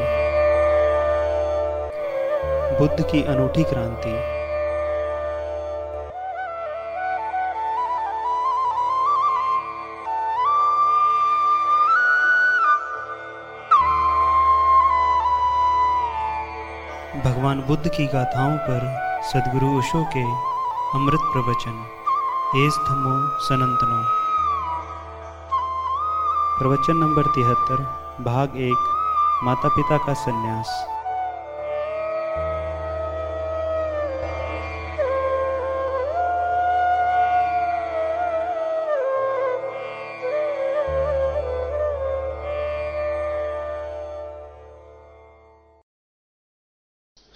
क्रांति। बुद्ध की अनूठी क्रांति। भगवान बुद्ध की गाथाओं पर सदगुरु ओशो के अमृत प्रवचन एस धमो सनंतनो। प्रवचन नंबर तिहत्तर, भाग एक। माता पिता का संन्यास।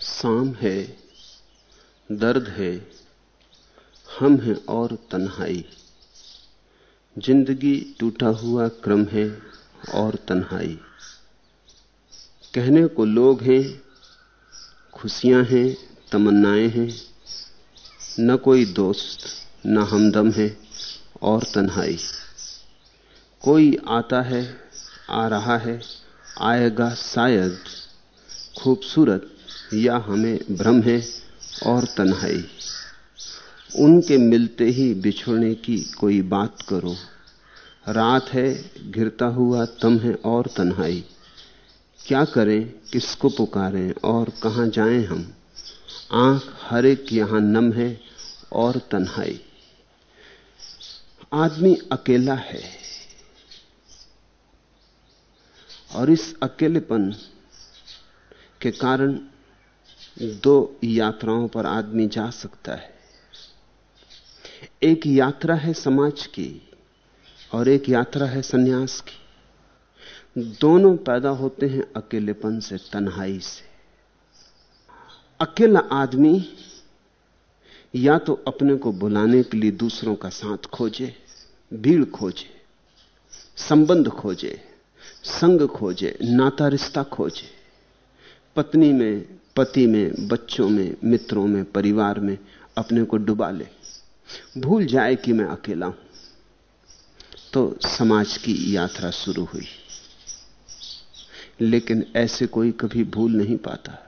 शाम है, दर्द है, हम हैं और तन्हाई। ज़िंदगी टूटा हुआ क्रम है और तन्हाई। कहने को लोग हैं, खुशियाँ हैं, तमन्नाएँ हैं। न कोई दोस्त, न हमदम है और तन्हाई। कोई आता है, आ रहा है, आएगा शायद। खूबसूरत या हमें भ्रम है और तन्हाई। उनके मिलते ही बिछुड़ने की कोई बात करो। रात है, घिरता हुआ, तम है और तन्हाई। क्या करें, किसको पुकारें और कहाँ जाएँ हम? आँख हर एक यहाँ नम है और तन्हाई। आदमी अकेला है और इस अकेलेपन के कारण दो यात्राओं पर आदमी जा सकता है। एक यात्रा है समाज की और एक यात्रा है सन्यास की। दोनों पैदा होते हैं अकेलेपन से, तन्हाई से। अकेला आदमी या तो अपने को बुलाने के लिए दूसरों का साथ खोजे, भीड़ खोजे, संबंध खोजे, संग खोजे, नाता रिश्ता खोजे। पत्नी में, पति में, बच्चों में, मित्रों में, परिवार में अपने को डुबा ले। भूल जाए कि मैं अकेला हूँ। तो समाज की यात्रा शुरू हुई। लेकिन ऐसे कोई कभी भूल नहीं पाता।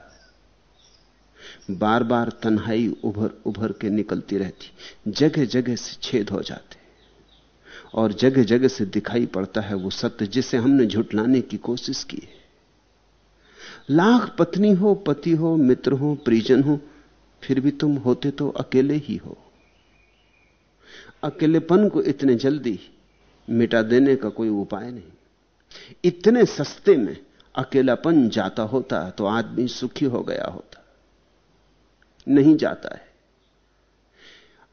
बार बार तन्हाई उभर उभर के निकलती रहती। जगह जगह से छेद हो जाते। और जगह जगह से दिखाई पड़ता है वो सत्य जिसे हमने झुटलाने की कोशिश की है। लाख पत्नी हो, पति हो, मित्र हो परिजन हो, फिर भी तुम होते तो अकेले ही हो। अकेलेपन को इतने जल्दी मिटा देने का कोई उपाय नहीं। इतने सस्ते में अकेलापन जाता होता तो आदमी सुखी हो गया होता। नहीं जाता है।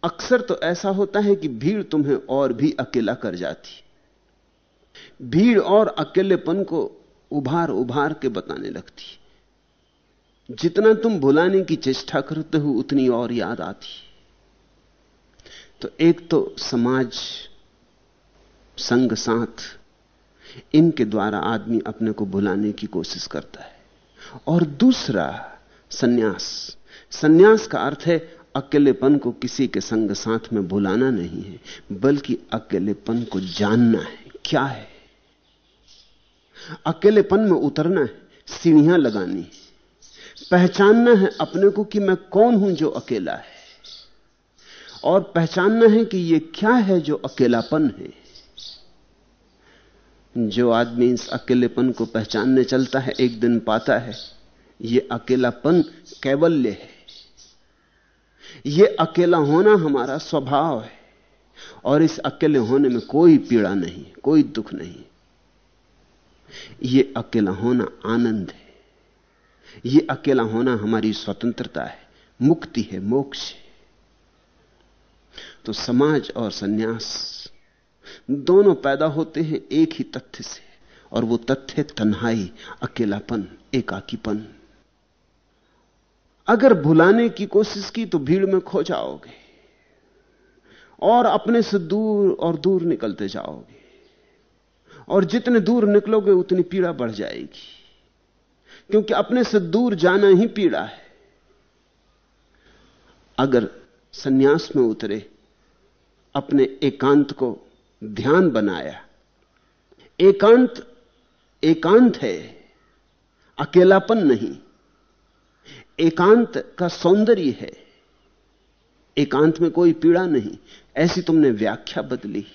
अक्सर तो ऐसा होता है कि भीड़ तुम्हें और भी अकेला कर जाती। भीड़ और अकेलेपन को उभार उभार के बताने लगती। जितना तुम भुलाने की चेष्टा करते हो, उतनी और याद आती। तो एक तो समाज, संग साथ इनके द्वारा आदमी अपने को भुलाने की कोशिश करता है। और दूसरा सन्यास। सन्यास का अर्थ है, अकेलेपन को किसी के संग साथ में भुलाना नहीं है, बल्कि अकेलेपन को जानना है। क्या है? अकेलेपन में उतरना है, सीढ़ियाँ लगानी पहचानना है अपने को कि मैं कौन हूँ जो अकेला है। और पहचानना है कि यह क्या है जो अकेलापन है। जो आदमी इस अकेलेपन को पहचानने चलता है, एक दिन पाता है यह अकेलापन कैवल्य है। यह अकेला होना हमारा स्वभाव है, और इस अकेले होने में कोई पीड़ा नहीं, कोई दुख नहीं। यह अकेला होना आनंद है। यह अकेला होना हमारी स्वतंत्रता है, मुक्ति है, मोक्ष है। तो समाज और सन्यास दोनों पैदा होते हैं एक ही तथ्य से, और वो तथ्य तन्हाई, अकेलापन, एकाकीपन। अगर भुलाने की कोशिश की तो भीड़ में खो जाओगे, और अपने से दूर और दूर निकलते जाओगे, और जितने दूर निकलोगे उतनी पीड़ा बढ़ जाएगी, क्योंकि अपने से दूर जाना ही पीड़ा है। अगर सन्यास में उतरे, अपने एकांत को ध्यान बनाया। एकांत एकांत है, अकेलापन नहीं। एकांत का सौंदर्य है। एकांत में कोई पीड़ा नहीं। ऐसी तुमने व्याख्या बदली।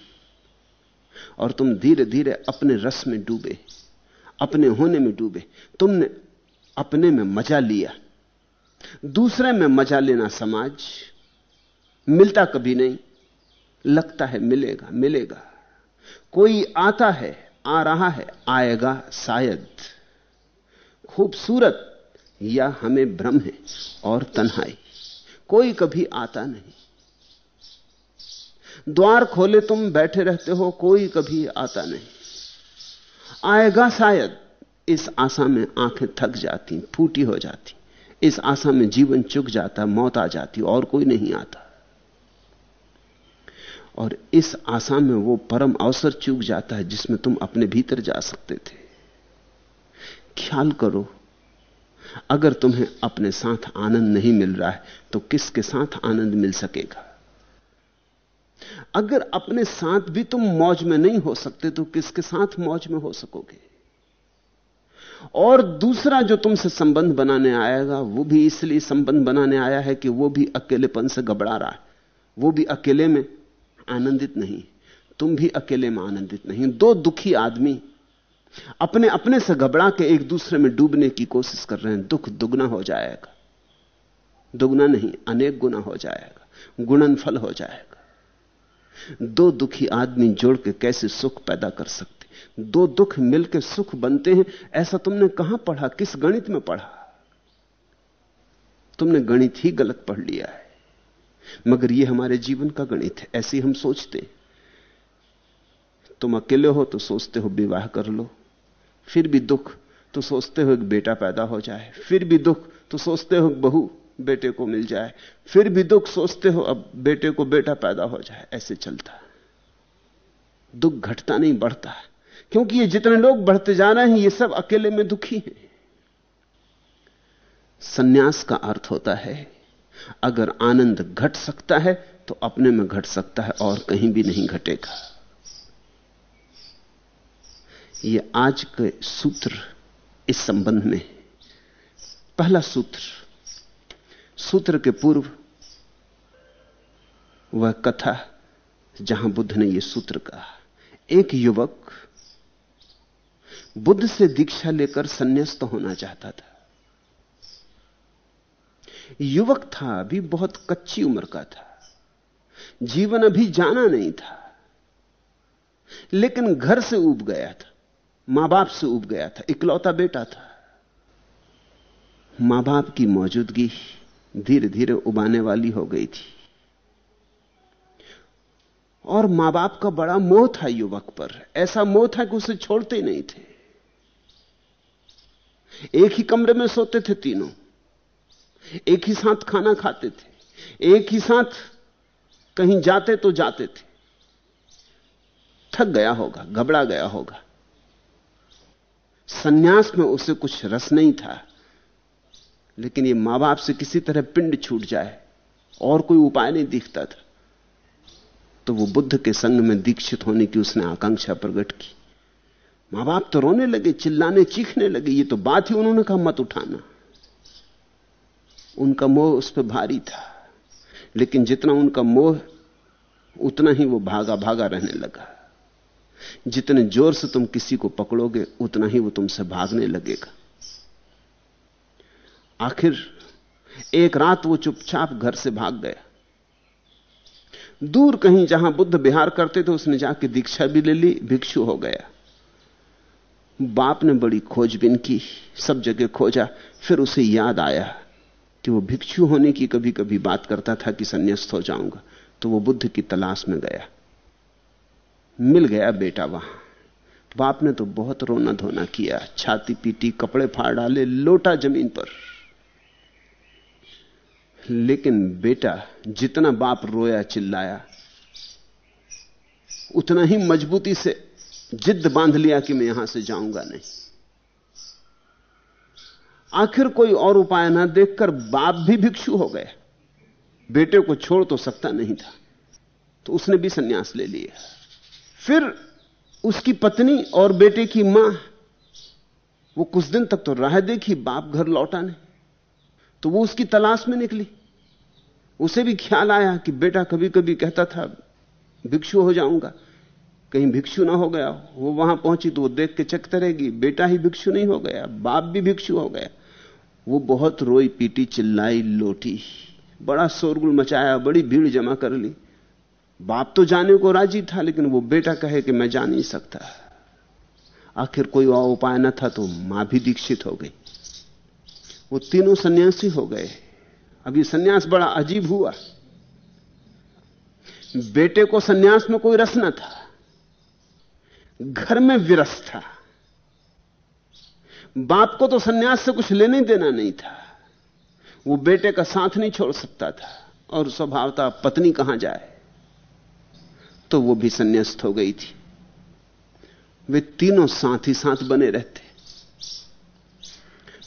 और तुम धीरे धीरे अपने रस में डूबे, अपने होने में डूबे। तुमने अपने में मज़ा लिया। दूसरे में मज़ा लेना समाज, मिलता कभी नहीं। लगता है मिलेगा मिलेगा। कोई आता है, आ रहा है, आएगा शायद। खूबसूरत या हमें भ्रम है और तन्हाई। कोई कभी आता नहीं। द्वार खोले तुम बैठे रहते हो, कोई कभी आता नहीं। आएगा शायद, इस आशा में आँखें थक जाती, फूटी हो जाती। इस आशा में जीवन चुक जाता, मौत आ जाती और कोई नहीं आता। और इस आशा में वो परम अवसर चूक जाता है जिसमें तुम अपने भीतर जा सकते थे। ख्याल करो, अगर तुम्हें अपने साथ आनंद नहीं मिल रहा है तो किसके साथ आनंद मिल सकेगा? अगर अपने साथ भी तुम मौज में नहीं हो सकते तो किसके साथ मौज में हो सकोगे? और दूसरा जो तुमसे संबंध बनाने आएगा, वो भी इसलिए संबंध बनाने आया है कि वो भी अकेलेपन से घबरा रहा है। वो भी अकेले में आनंदित नहीं। तुम भी अकेले में आनंदित नहीं। दो दुखी आदमी अपने अपने से घबरा के एक दूसरे में डूबने की कोशिश कर रहे हैं। दुख दुगना हो जाएगा। दुगना नहीं, अनेक गुना हो जाएगा। गुणनफल हो जाएगा। दो दुखी आदमी जोड़ के कैसे सुख पैदा कर सकते? दो दुख मिलकर सुख बनते हैं। ऐसा तुमने कहाँ पढ़ा? किस गणित में पढ़ा? तुमने गणित ही गलत पढ़ लिया है। मगर यह हमारे जीवन का गणित है, ऐसे हम सोचते तुम अकेले हो तो सोचते हो विवाह कर लो, फिर भी दुख तो सोचते हो एक बेटा पैदा हो जाए, फिर भी दुख तो सोचते हो बहू बेटे को मिल जाए, फिर भी दुख सोचते हो अब बेटे को बेटा पैदा हो जाए, ऐसे चलता दुख घटता नहीं, बढ़ता क्योंकि ये जितने लोग बढ़ते जा रहे हैं, ये सब अकेले में दुखी हैं। सन्यास का अर्थ होता है अगर आनंद घट सकता है तो अपने में घट सकता है और कहीं भी नहीं घटेगा। ये आज के सूत्र इस संबंध में पहला सूत्र सूत्र के पूर्व वह कथा जहाँ बुद्ध ने यह सूत्र कहा, एक युवक बुद्ध से दीक्षा लेकर संन्यास्त होना चाहता था। युवक था, अभी बहुत कच्ची उम्र का था। जीवन अभी जाना नहीं था। लेकिन घर से उब गया था माँ बाप से उब गया था, इकलौता बेटा था। माँ बाप की मौजूदगी धीरे धीरे उबाने वाली हो गई थी। और माँ बाप का बड़ा मोह था युवक पर, ऐसा मोह था कि उसे छोड़ते नहीं थे। एक ही कमरे में सोते थे तीनों। एक ही साथ खाना खाते थे। एक ही साथ कहीं जाते तो जाते थे। थक गया होगा, घबरा गया होगा। सन्यास में उसे कुछ रस नहीं था, लेकिन ये माँ बाप से किसी तरह पिंड छूट जाए, और कोई उपाय नहीं दिखता था। तो वो बुद्ध के संग में दीक्षित होने की उसने आकांक्षा प्रकट की। माँ बाप तो रोने लगे, चिल्लाने, चीखने लगे, ये तो बात ही उन्होंने कहा, मत उठाना। उनका मोह उस पर भारी था। लेकिन जितना उनका मोह, उतना ही वो भागा भागा रहने लगा। जितने ज़ोर से तुम किसी को पकड़ोगे, उतना ही वो तुमसे भागने लगेगा। आखिर, एक रात वो चुपचाप घर से भाग गया। दूर कहीं जहाँ बुद्ध बिहार करते थे, उसने जाके दीक्षा भी ले ली, भिक्षु हो गया। बाप ने बड़ी खोजबीन की, सब जगह खोजा, फिर उसे याद आया। कि वो भिक्षु होने की कभी कभी बात करता था कि संन्यास्त हो जाऊँगा तो वो बुद्ध की तलाश में गया। मिल गया बेटा वहाँ। बाप ने तो बहुत रोना धोना किया छाती पीटी कपड़े फाड़ डाले, लोटा ज़मीन पर। लेकिन बेटा जितना बाप रोया, चिल्लाया, उतना ही मजबूती से जिद्द बाँध लिया कि मैं यहाँ से जाऊँगा नहीं। आखिर कोई और उपाय ना देखकर बाप भी भिक्षु हो गए। बेटे को छोड़ तो सकता नहीं था। तो उसने भी सन्यास ले लिया फिर उसकी पत्नी और बेटे की माँ, वो कुछ दिन तक तो राह देखी, बाप घर लौटा नहीं। तो वो उसकी तलाश में निकली। उसे भी ख्याल आया कि बेटा कभी कभी कहता था, भिक्षु हो जाऊँगा। कहीं भिक्षु ना हो गया वो वहाँ पहुँची तो वो देख के चकते रहेगी। बेटा ही भिक्षु नहीं हो गया, बाप भी भिक्षु हो गया। वो बहुत रोई पीटी चिल्लाई लोटी। बड़ा शोरगुल मचाया, बड़ी भीड़ जमा कर ली। बाप तो जाने को राज़ी था, लेकिन वो बेटा कहे कि मैं जा नहीं सकता। आखिर कोई और उपाय न था तो माँ भी दीक्षित हो गई। वो तीनों सन्यासी हो गए। अभी सन्यास बड़ा अजीब हुआ। बेटे को सन्यास में कोई रस न था। घर में विरस था। बाप को तो सन्यास से कुछ लेने देना नहीं था। वो बेटे का साथ नहीं छोड़ सकता था और स्वभावता पत्नी कहाँ जाए? तो वो भी संन्यास्त हो गई थी। वे तीनों साथ ही साथ बने रहते।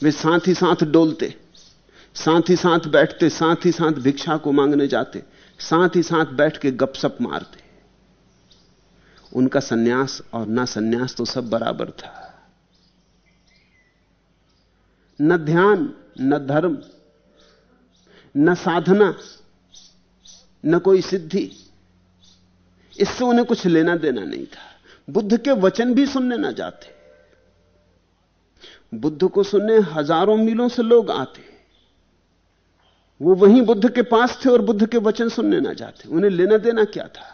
वे साथ ही साथ डोलते, साथ ही साथ बैठते, साथ ही साथ भिक्षा को मांगने जाते, साथ ही साथ बैठ के गपसप मारते। उनका सन्यास और ना सन्यास तो सब बराबर था। न ध्यान, न धर्म, न साधना, न कोई सिद्धि। इससे उन्हें कुछ लेना देना नहीं था। बुद्ध के वचन भी सुनने ना जाते। बुद्ध को सुनने हज़ारों मीलों से लोग आते। वो वहीं बुद्ध के पास थे और बुद्ध के वचन सुनने ना जाते। उन्हें लेना देना क्या था?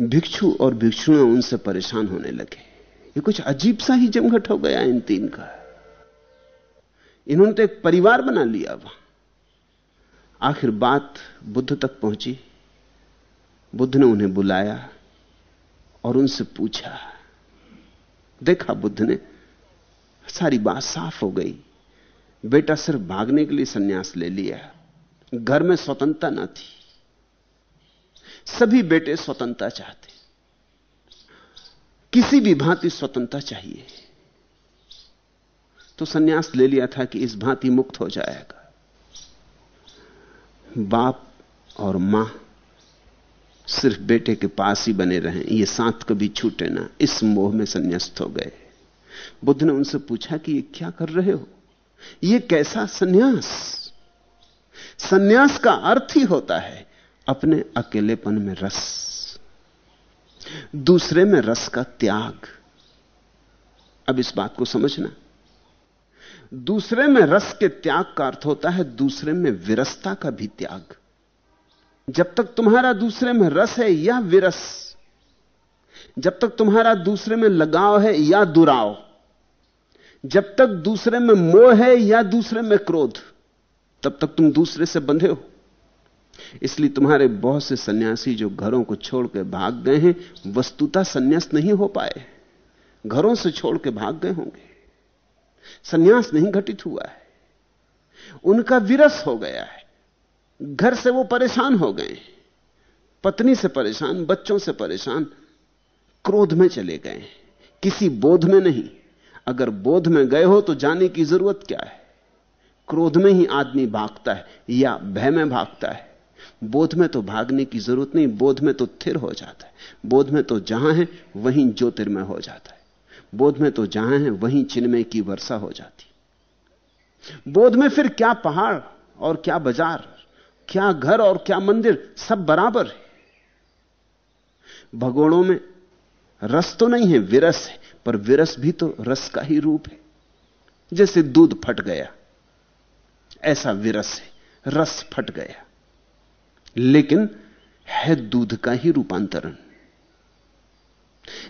भिक्षु और भिक्षुएँ उनसे परेशान होने लगे। ये कुछ अजीब सा ही जमघट हो गया इन तीन का। इन्होंने तो एक परिवार बना लिया वहाँ। आखिर बात बुद्ध तक पहुँची। बुद्ध ने उन्हें बुलाया और उनसे पूछा। देखा बुद्ध ने, सारी बात साफ़ हो गई। बेटा सिर्फ़ भागने के लिए सन्यास ले लिया। घर में स्वतंत्रता ना थी। सभी बेटे स्वतंत्रता चाहते। किसी भी भांति स्वतंत्रता चाहिए। तो सन्यास ले लिया था कि इस भांति मुक्त हो जाएगा। बाप और माँ सिर्फ़ बेटे के पास ही बने रहें, ये साथ कभी छूटे ना, इस मोह में संन्यास्त हो गए। बुद्ध ने उनसे पूछा कि ये क्या कर रहे हो? ये कैसा सन्यास? सन्यास का अर्थ ही होता है अपने अकेलेपन में रस, दूसरे में रस का त्याग। अब इस बात को समझना। दूसरे में रस के त्याग का अर्थ होता है दूसरे में विरसता का भी त्याग। जब तक तुम्हारा दूसरे में रस है या विरस, जब तक तुम्हारा दूसरे में लगाव है या दुराव, जब तक दूसरे में मोह है या दूसरे में क्रोध, तब तक तुम दूसरे से बंधे हो। इसलिए तुम्हारे बहुत से सन्यासी जो घरों को छोड़ के भाग गए हैं, वस्तुता सन्यास नहीं हो पाए। घरों से छोड़ के भाग गए होंगे। सन्यास नहीं घटित हुआ है। उनका विरस हो गया है। घर से वो परेशान हो गए पत्नी से परेशान, बच्चों से परेशान, क्रोध में चले गए किसी बोध में नहीं। अगर बोध में गए हो तो जाने की ज़रूरत क्या है? क्रोध में ही आदमी भागता है या भय में भागता है? बोध में तो भागने की ज़रूरत नहीं, बोध में तो थिर हो जाता है। बोध में तो जहाँ है, वहीं ज्योतिर्मय हो जाता है। बोध में तो जहाँ है, वहीं चिन्मय की वर्षा हो जाती। बोध में फिर क्या पहाड़ और क्या बाज़ार, क्या घर और क्या मंदिर, सब बराबर है। भगोड़ों में रस तो नहीं है, विरस है, पर विरस भी तो रस का ही रूप है। जैसे दूध फट गया, ऐसा विरस है, रस फट गया। लेकिन है दूध का ही रूपांतरण।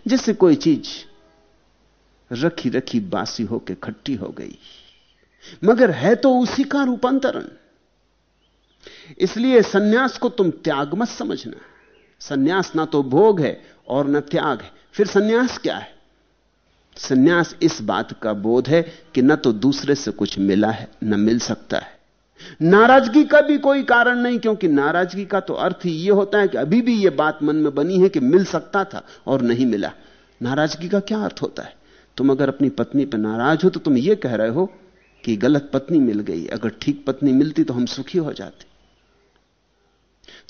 जैसे कोई चीज़ रखी रखी बासी होकर खट्टी हो गई। मगर है तो उसी का रूपांतरण। इसलिए सन्यास को तुम त्याग मत समझना। सन्यास ना तो भोग है और न त्याग है। फिर सन्यास क्या है? सन्यास इस बात का बोध है कि न तो दूसरे से कुछ मिला है, न मिल सकता है। नाराज़गी का भी कोई कारण नहीं, क्योंकि नाराज़गी का तो अर्थ ही यह होता है कि अभी भी यह बात मन में बनी है कि मिल सकता था और नहीं मिला। नाराज़गी का क्या अर्थ होता है? तुम अगर अपनी पत्नी पर नाराज़ हो तो तुम यह कह रहे हो कि गलत पत्नी मिल गई, अगर ठीक पत्नी मिलती तो हम सुखी हो जाते।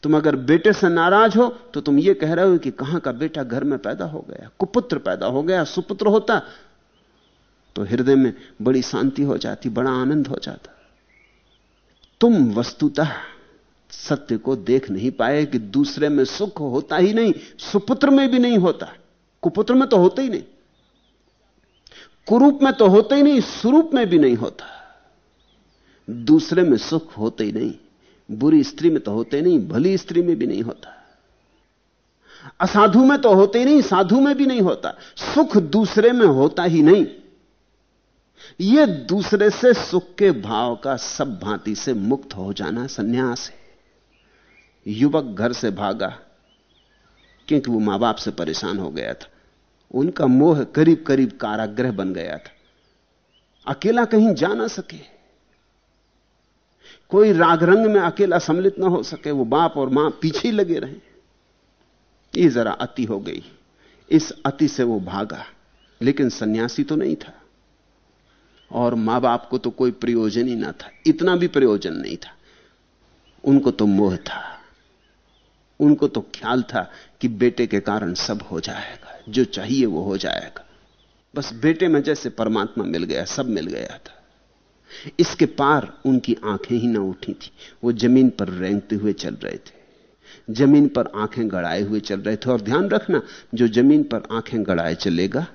तुम अगर बेटे से नाराज़ हो तो तुम यह कह रहे हो कि कहाँ का बेटा घर में पैदा हो गया, कुपुत्र पैदा हो गया, सुपुत्र होता तो हृदय में बड़ी शांति हो जाती, बड़ा आनंद हो जाता। तुम वस्तुतः सत्य को देख नहीं पाए कि दूसरे में सुख होता ही नहीं, सुपुत्र में भी नहीं होता, कुपुत्र में तो होता ही नहीं। कुरूप में तो होता ही नहीं, स्वरूप में भी नहीं होता। दूसरे में सुख होते ही नहीं, बुरी स्त्री में तो होते नहीं, भली स्त्री में भी नहीं होता। असाधु में तो होते ही नहीं, साधु में भी नहीं होता। सुख दूसरे में होता ही नहीं। यह दूसरे से सुख के भाव का सब भांति से मुक्त हो जाना संन्यास है। युवक घर से भागा, क्योंकि वो माँ बाप से परेशान हो गया था। उनका मोह करीब करीब कारागृह बन गया था। अकेला कहीं जा ना सके। कोई राग रंग में अकेला सम्मिलित ना हो सके, वो बाप और माँ पीछे ही लगे रहे। ये जरा अति हो गई। इस अति से वो भागा, लेकिन सन्यासी तो नहीं था। और माँ बाप को तो कोई प्रयोजन ही ना था, इतना भी प्रयोजन नहीं था। उनको तो मोह था। उनको तो ख्याल था कि बेटे के कारण सब हो जाएगा। जो चाहिए वो हो जाएगा। बस बेटे में जैसे परमात्मा मिल गया, सब मिल गया था। इसके पार उनकी आँखें ही ना उठी थी। वो ज़मीन पर रेंगते हुए चल रहे थे। ज़मीन पर आँखें गड़ाए हुए चल रहे थे। और ध्यान रखना, जो ज़मीन पर आँखें गड़ाए चलेगा,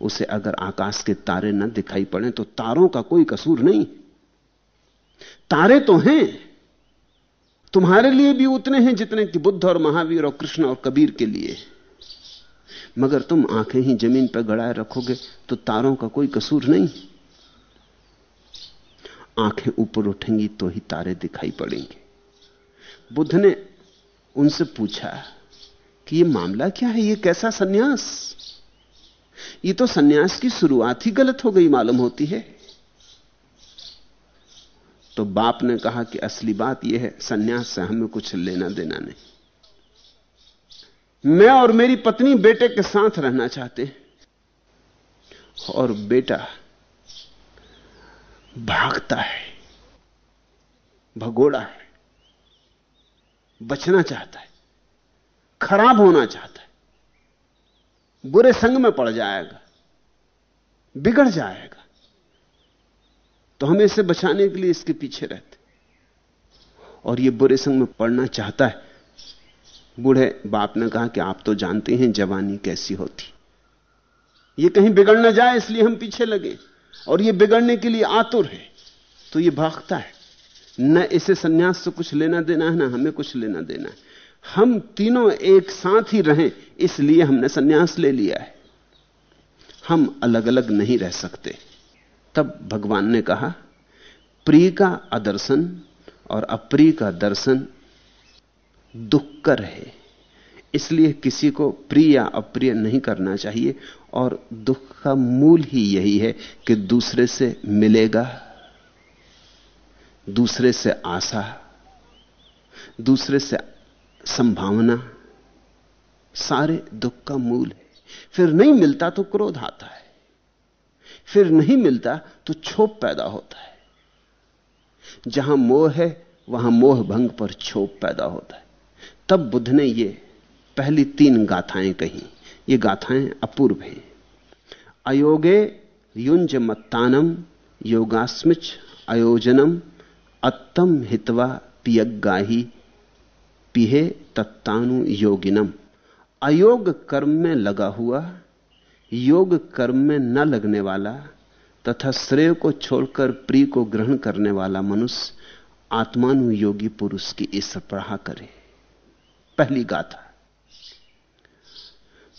उसे अगर आकाश के तारे न दिखाई पड़े तो तारों का कोई कसूर नहीं। तारे तो हैं। तुम्हारे लिए भी उतने हैं जितने कि बुद्ध और महावीर और कृष्ण और कबीर के लिए। मगर तुम आँखें ही ज़मीन पर गड़ाए रखोगे तो तारों का कोई कसूर नहीं। आँखें ऊपर उठेंगी तो ही तारे दिखाई पड़ेंगे। बुद्ध ने उनसे पूछा कि यह मामला क्या है? यह कैसा सन्यास? ये तो सन्यास की शुरुआत ही गलत हो गई मालूम होती है। तो बाप ने कहा कि असली बात यह है, सन्यास से हमें कुछ लेना देना नहीं। मैं और मेरी पत्नी बेटे के साथ रहना चाहते हैं। और बेटा भागता है, भगोड़ा है, बचना चाहता है, खराब होना चाहता है, बुरे संग में पड़ जाएगा, बिगड़ जाएगा। तो हम इसे बचाने के लिए इसके पीछे रहते और ये बुरे संग में पड़ना चाहता है बूढ़े बाप ने कहा कि आप तो जानते हैं जवानी कैसी होती। ये कहीं बिगड़ ना जाए, इसलिए हम पीछे लगे। और ये बिगड़ने के लिए आतुर है तो ये भागता है। न इसे सन्यास से कुछ लेना देना है, ना हमें कुछ लेना देना है। हम तीनों एक साथ ही रहें, इसलिए हमने सन्यास ले लिया है। हम अलग अलग नहीं रह सकते। तब भगवान ने कहा प्रिय का अदर्शन और अप्रिय का दर्शन दुखकर है। इसलिए किसी को प्रिय या अप्रिय नहीं करना चाहिए और दुख का मूल ही यही है कि दूसरे से मिलेगा, दूसरे से आशा, दूसरे से संभावना, सारे दुख का मूल है। फिर नहीं मिलता तो क्रोध आता है, फिर नहीं मिलता तो क्षोभ पैदा होता है। जहाँ मोह है, वहाँ मोह भंग पर क्षोभ पैदा होता है। तब बुद्ध ने ये पहली तीन गाथाएँ कही। ये गाथाएँ अपूर्व हैं। अयोगे युंज मत्तानम योगास्मिच अयोजनम अत्तम हितवा पियगाही पिहे तत्तानु योगिनम। अयोग कर्म में लगा हुआ, योग कर्म में न लगने वाला तथा श्रेय को छोड़कर प्रिय को ग्रहण करने वाला मनुष्य आत्मानुयोगी पुरुष की इस पढ़ा करे। पहली गाथा।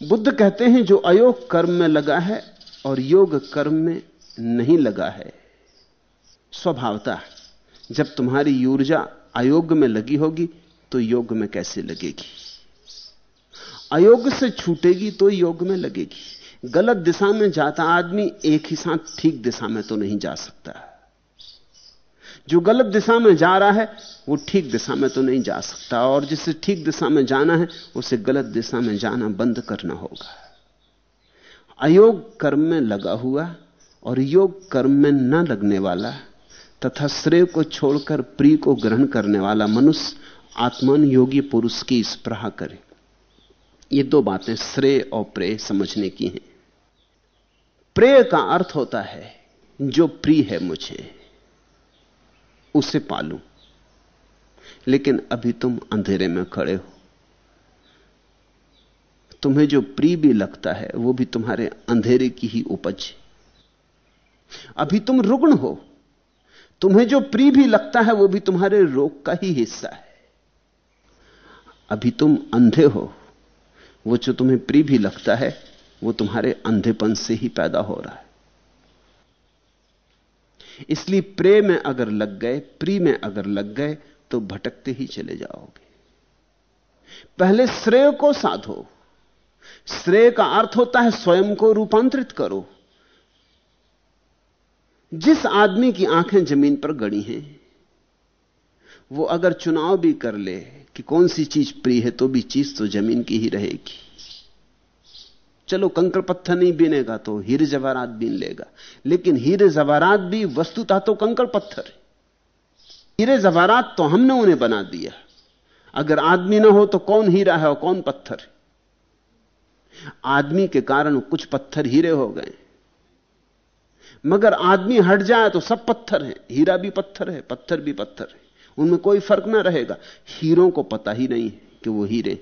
बुद्ध कहते हैं, जो अयोग कर्म में लगा है और योग कर्म में नहीं लगा है, स्वभावता जब तुम्हारी ऊर्जा अयोग में लगी होगी तो योग में कैसे लगेगी? अयोग से छूटेगी तो योग में लगेगी। गलत दिशा में जाता आदमी, एक ही साथ ठीक दिशा में तो नहीं जा सकता। है जो गलत दिशा में जा रहा है, वो ठीक दिशा में तो नहीं जा सकता। और जिसे ठीक दिशा में जाना है, उसे गलत दिशा में जाना बंद करना होगा। अयोग कर्म में लगा हुआ और योग कर्म में न लगने वाला तथा श्रेय को छोड़कर प्रिय को ग्रहण करने वाला मनुष्य आत्मान योगी पुरुष की स्प्रहा करे। ये दो बातें श्रेय और प्रेय समझने की हैं। प्रेय का अर्थ होता है, जो प्रिय है मुझे। उसे पालू। लेकिन अभी तुम अंधेरे में खड़े हो। तुम्हें जो प्रिय भी लगता है, वो भी तुम्हारे अंधेरे की ही उपज है। अभी तुम रुग्ण हो। तुम्हें जो प्रिय भी लगता है, वो भी तुम्हारे रोग का ही हिस्सा है। अभी तुम अंधे हो। वो जो तुम्हें प्रिय भी लगता है, वो तुम्हारे अंधेपन से ही पैदा हो रहा है। इसलिए प्रेय में अगर लग गए, प्री में अगर लग गए तो भटकते ही चले जाओगे। पहले श्रेय को साधो। श्रेय का अर्थ होता है स्वयं को रूपांतरित करो। जिस आदमी की आँखें ज़मीन पर गड़ी हैं, वो अगर चुनाव भी कर ले कि कौन सी चीज़ प्रिय है तो भी चीज़ तो ज़मीन की ही रहेगी। चलो कंकड़ पत्थर नहीं बीनेगा तो हीरे जवाहरात बीन लेगा। लेकिन हीरे जवाहरात भी वस्तुतः तो कंकड़ पत्थर है। हीरे जवाहरात तो हमने उन्हें बना दिया। अगर आदमी ना हो तो कौन हीरा है और कौन पत्थर है? आदमी के कारण कुछ पत्थर हीरे हो गए। मगर आदमी हट जाए तो सब पत्थर है। हीरा भी पत्थर है, पत्थर भी पत्थर है। उनमें कोई फ़र्क ना रहेगा। हीरों को पता ही नहीं कि वो हीरे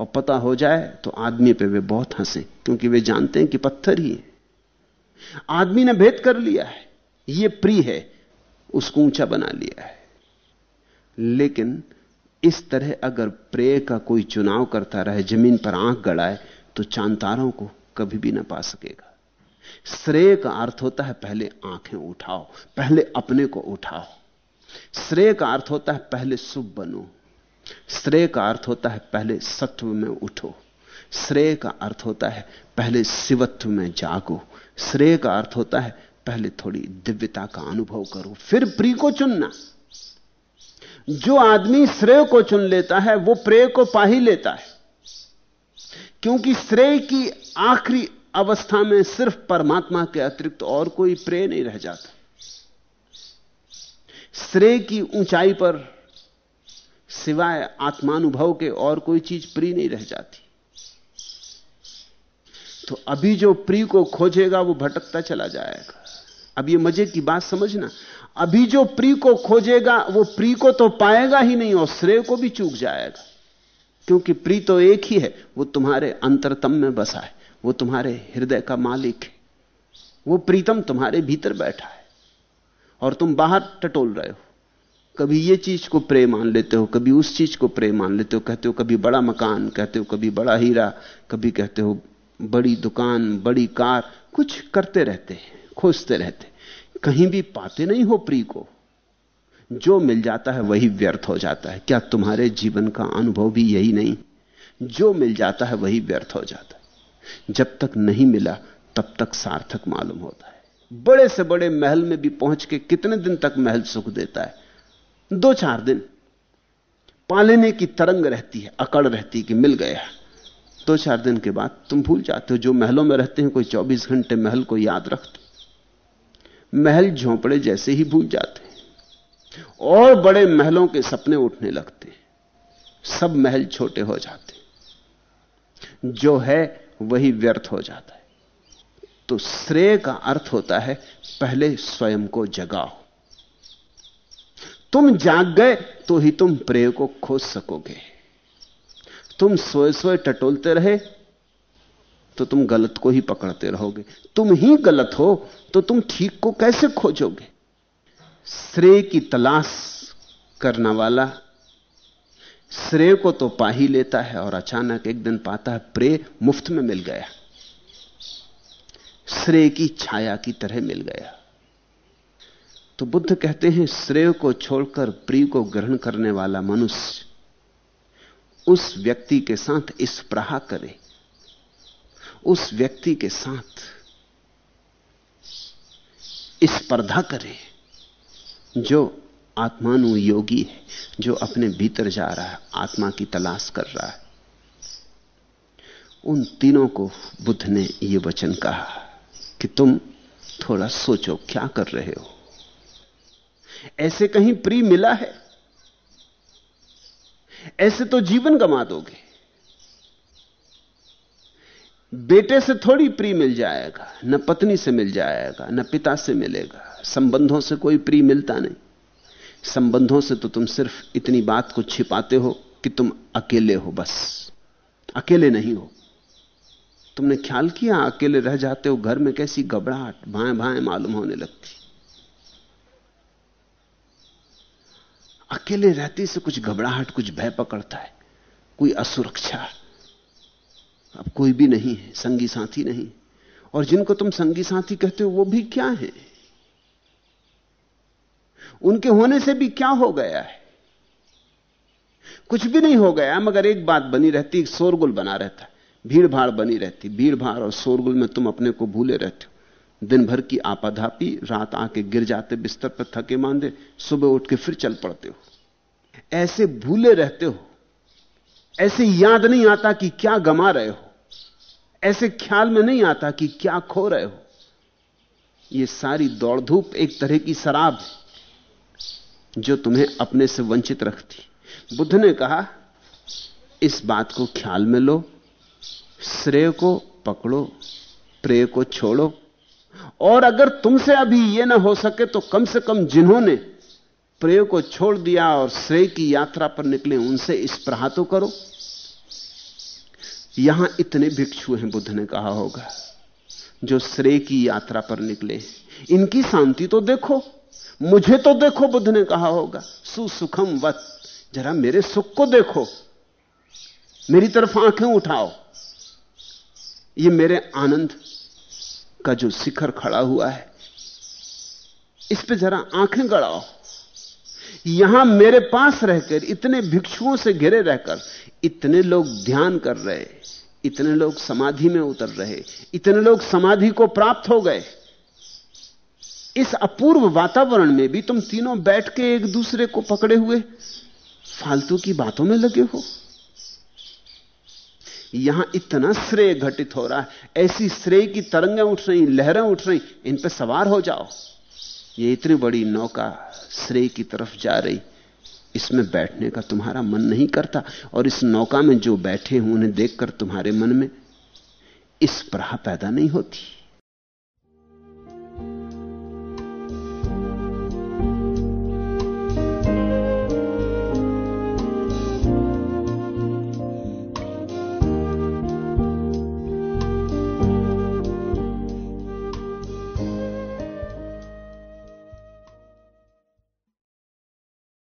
और पता हो जाए तो आदमी पे वे बहुत हंसे, क्योंकि वे जानते हैं कि पत्थर ही है। आदमी ने भेद कर लिया है, ये प्रिय है, उसको ऊँचा बना लिया है। लेकिन इस तरह अगर प्रेय का कोई चुनाव करता रहे, ज़मीन पर आँख गड़ाए तो चांतारों को कभी भी ना पा सकेगा। श्रेय का अर्थ होता है पहले आँखें उठाओ, पहले अपने को उठाओ। श्रेय का अर्थ होता है पहले शुभ बनो। श्रेय का अर्थ होता है पहले सत्व में उठो। श्रेय का अर्थ होता है पहले शिवत्व में जागो। श्रेय का अर्थ होता है पहले थोड़ी दिव्यता का अनुभव करो, फिर प्री को चुनना। जो आदमी श्रेय को चुन लेता है, वो प्रेय को पा ही लेता है। क्योंकि श्रेय की आखिरी अवस्था में सिर्फ़ परमात्मा के अतिरिक्त और कोई प्रेय नहीं रह जाता। श्रेय की ऊंचाई पर सिवाय आत्मानुभव के और कोई चीज़ प्रिय नहीं रह जाती। तो अभी जो प्रिय को खोजेगा, वो भटकता चला जाएगा। अब ये मज़े की बात समझना। अभी जो प्रिय को खोजेगा, वो प्रिय को तो पाएगा ही नहीं और श्रेय को भी चूक जाएगा। क्योंकि प्रिय तो एक ही है, वो तुम्हारे अंतरतम में बसा है। वो तुम्हारे हृदय का मालिक है। वो प्रीतम तुम्हारे भीतर बैठा है। और तुम बाहर टटोल रहे हो। कभी ये चीज़ को प्रेम मान लेते हो, कभी उस चीज़ को प्रेम मान लेते हो, कहते हो कभी बड़ा मकान, कहते हो कभी बड़ा हीरा, कभी कहते हो बड़ी दुकान, बड़ी कार, कुछ करते रहते हैं, खोजते रहते कहीं भी पाते नहीं हो प्री को। जो मिल जाता है वही व्यर्थ हो जाता है। क्या तुम्हारे जीवन का अनुभव भी यही नहीं? जो मिल जाता है वही व्यर्थ हो जाता है। जब तक नहीं मिला, तब तक सार्थक मालूम होता है। बड़े से बड़े महल में भी पहुँच के कितने दिन तक महल सुख देता है? दो चार दिन। पालेने की तरंग रहती है, अकड़ रहती है कि मिल गया दो चार दिन के बाद तुम भूल जाते हो, जो महलों में रहते हैं, कोई 24 घंटे महल को याद रखते महल झोंपड़े जैसे ही भूल जाते हैं। और बड़े महलों के सपने उठने लगते हैं। सब महल छोटे हो जाते जो है, वही व्यर्थ हो जाता है। तो श्रेय का अर्थ होता है, पहले स्वयं को जगाओ। तुम जाग गए तो ही तुम प्रेय को खोज सकोगे। तुम सोए सोए टटोलते रहे तो तुम गलत को ही पकड़ते रहोगे। तुम ही गलत हो तो तुम ठीक को कैसे खोजोगे? श्रेय की तलाश करने वाला श्रेय को तो पा ही लेता है, और अचानक एक दिन पाता है, प्रेय मुफ़्त में मिल गया। श्रेय की छाया की तरह मिल गया। तो बुद्ध कहते हैं, श्रेय को छोड़कर प्रिय को ग्रहण करने वाला मनुष्य उस व्यक्ति के साथ इस प्रहा करे। उस व्यक्ति के साथ स्पर्धा करे, जो आत्मानुयोगी है, जो अपने भीतर जा रहा है, आत्मा की तलाश कर रहा है। उन तीनों को बुद्ध ने यह वचन कहा कि तुम थोड़ा सोचो, क्या कर रहे हो? ऐसे कहीं प्री मिला है? ऐसे तो जीवन गमा दोगे। बेटे से थोड़ी प्री मिल जाएगा, न पत्नी से मिल जाएगा, न पिता से मिलेगा। संबंधों से कोई प्री मिलता नहीं। संबंधों से तो तुम सिर्फ़ इतनी बात को छिपाते हो कि तुम अकेले हो बस। अकेले नहीं हो। तुमने ख्याल किया, अकेले रह जाते हो, घर में कैसी घबराहट भाए भाए मालूम होने लगती। अकेले रहते से कुछ घबराहट, कुछ भय पकड़ता है। कोई असुरक्षा। अब कोई भी नहीं है, संगी साथी नहीं। और जिनको तुम संगी साथी कहते हो, वो भी क्या है? उनके होने से भी क्या हो गया है? कुछ भी नहीं हो गया, मगर एक बात बनी रहती शोरगुल बना रहता। भीड़ भाड़ बनी रहती। भीड़ भाड़ और शोरगुल में तुम अपने को भूले रहते हो। दिन भर की आपाधापी रात आके गिर जाते, बिस्तर पर थके मांदे, सुबह उठ के फिर चल पड़ते हो। ऐसे भूले रहते हो। ऐसे याद नहीं आता कि क्या गमा रहे हो। ऐसे ख्याल में नहीं आता कि क्या खो रहे हो। यह सारी दौड़ धूप एक तरह की शराब है, जो तुम्हें अपने से वंचित रखती। बुद्ध ने कहा, इस बात को ख्याल में लो, श्रेय को पकड़ो, प्रेय को छोड़ो और अगर तुमसे अभी यह ना हो सके तो कम से कम जिन्होंने प्रेय को छोड़ दिया और श्रेय की यात्रा पर निकले, उनसे इस प्रहा तो करो। यहाँ इतने भिक्षु हैं बुद्ध ने कहा होगा, जो श्रेय की यात्रा पर निकले। इनकी शांति तो देखो, मुझे तो देखो, बुद्ध ने कहा होगा। सुसुखम वत, जरा मेरे सुख को देखो। मेरी तरफ़ आँखें उठाओ। ये मेरे आनंद का जो शिखर खड़ा हुआ है, इस पे जरा आँखें गड़ाओ। यहाँ मेरे पास रहकर, इतने भिक्षुओं से घिरे रहकर, इतने लोग ध्यान कर रहे, इतने लोग समाधि में उतर रहे, इतने लोग समाधि को प्राप्त हो गए। इस अपूर्व वातावरण में भी तुम तीनों बैठ के एक दूसरे को पकड़े हुए, फालतू की बातों में लगे हो। यहाँ इतना श्रेय घटित हो रहा है, ऐसी श्रेय की तरंगें उठ रही, लहरें उठ रही, इन पर सवार हो जाओ। ये इतनी बड़ी नौका श्रेय की तरफ़ जा रही, इसमें बैठने का तुम्हारा मन नहीं करता, और इस नौका में जो बैठे हैं, उन्हें देखकर तुम्हारे मन में इस प्रहा पैदा नहीं होती।